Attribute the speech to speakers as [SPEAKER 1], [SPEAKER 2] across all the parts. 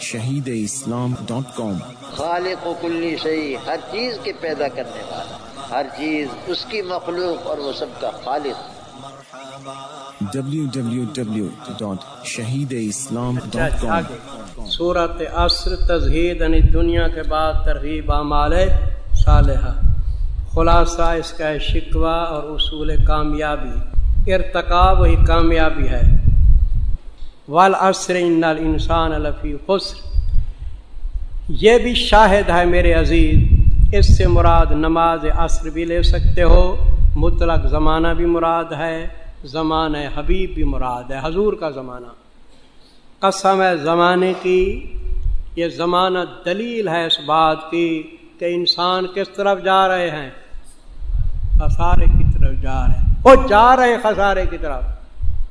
[SPEAKER 1] شہید اسلام ڈاٹ کام۔
[SPEAKER 2] خالق و کلی شہی ہر چیز کے پیدا کرنے والا ہر چیز اس کی مخلوق اور وہ سب کا خالق۔
[SPEAKER 1] www.shahideislam.com
[SPEAKER 3] صورت عصر تزہید یعنی دنیا کے بعد ترغیب اعمال صالحہ۔ خلاصہ اس کا ہے شکوہ اور اصول کامیابی۔ ارتقاب وہی کامیابی ہے۔ والعصر ان الانسان لفی خسر۔ یہ بھی شاہد ہے میرے عزیز، اس سے مراد نماز عصر بھی لے سکتے ہو، مطلق زمانہ بھی مراد ہے، زمانہ حبیب بھی مراد ہے، حضور کا زمانہ۔ قسم ہے زمانے کی، یہ زمانہ دلیل ہے اس بات کی کہ انسان کس طرف جا رہے ہیں؟ خسارے کی طرف جا رہے ہیں۔ وہ جا رہے ہیں خسارے کی طرف۔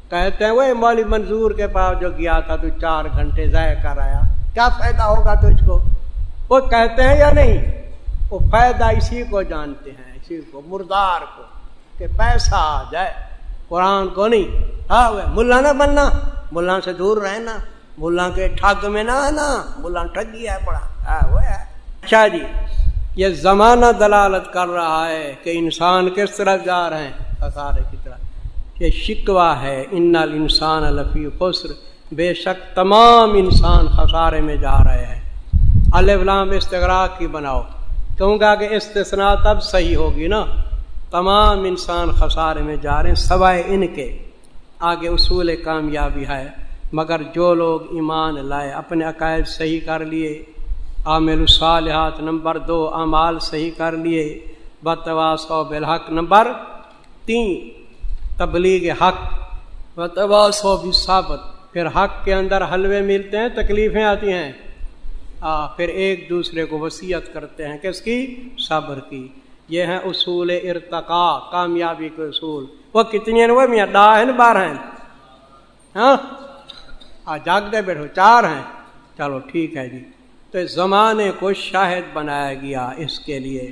[SPEAKER 3] کہتے ہیں وہ مولی منظور کے پاس جو گیا تھا تو چار گھنٹے ضائع کر آیا کیا فائدہ ہوگا تجھ کو؟ وہ کہتے ہیں یا نہیں؟ وہ فائدہ اسی کو جانتے ہیں، اسی کو، مردار کو، کہ پیسہ آ جائے۔ قرآن کو نہیں۔ ہاں وہ ملا نہ بننا۔ ملا سے دور رہنا۔ ملا کے ٹھگ میں نہ آنا۔ ملا ٹھگی ہے، پڑا۔ ہاں وہ ہے۔ اچھا جی یہ زمانہ دلالت کر رہا ہے کہ انسان کس طرح جا رہے ہیں خسارے کی طرح یہ شکوہ ہے، ان الانسان لفی خسر۔ بے شک تمام انسان خسارے میں جا رہے ہیں۔ الفلام استغراق کی بناؤ۔ کہوں گا کہ استثناء تب صحیح ہوگی نا؟ تمام انسان خسارے میں جا رہے ہیں، سوائے ان کے۔ آگے اصول کامیابی ہے، مگر جو لوگ ایمان لائے، اپنے عقائد صحیح کر لیے۔ عامل الصالحات نمبر دو، اعمال صحیح کر لیے۔ بتواس و بالحق نمبر تین۔ تبلیغ حق بتواس و بھی ثابت۔ پھر حق کے اندر حلوے ملتے ہیں، تکلیفیں آتی ہیں۔ آ، پھر ایک دوسرے کو وصیت کرتے ہیں۔ کس کی؟ صبر کی۔ یہ ہیں اصول ارتقا کامیابی کے اصول۔ وہ کتنی ہیں؟ وہ میاں ڈا ہیں، بارہ ہیں۔ ہاں؟ جاگتے بیٹھو، چار ہیں۔ چلو ٹھیک ہے جی۔ تو اس زمانے کو شاہد بنایا گیا اس کے لیے۔